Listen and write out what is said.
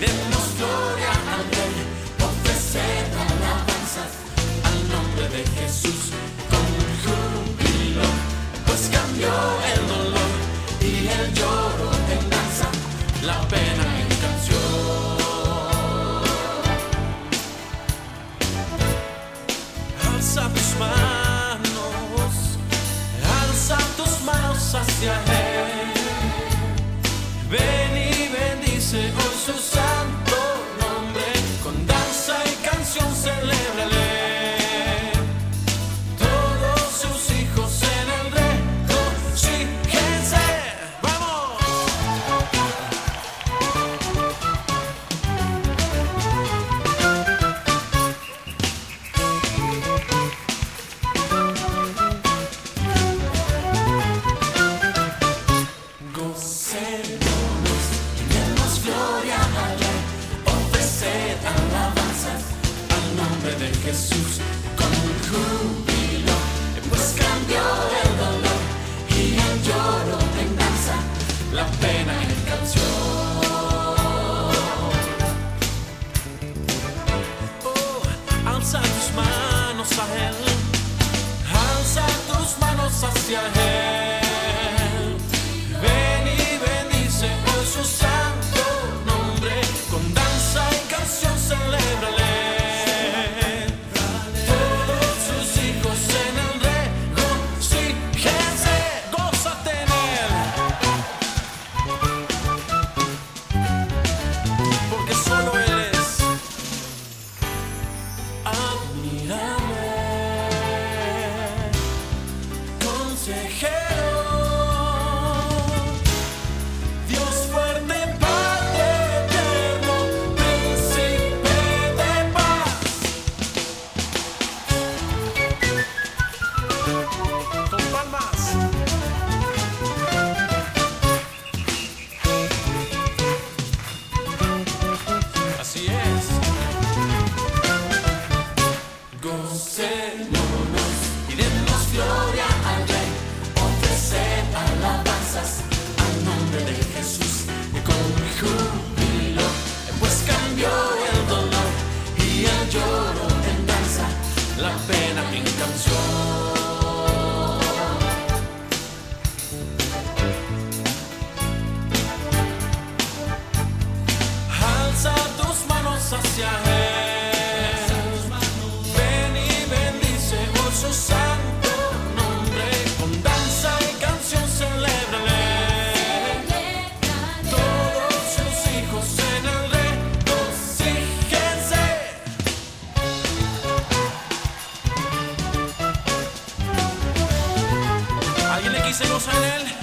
Demos gloria a él, porque se da avances. Al nombre de Jesús con un jurubilo, pues cambió el dolor y el lloro, tendaza la pena en canción. Alza tus manos, alza tus manos hacia él. Ven y bendice con sus Jesús con un júbilo, pues cambió el dolor y el lloro venganza, la pena en canción. Oh, alza tus manos a él, alza tus manos hacia él. consejero. la pena in canzone. se goza en él.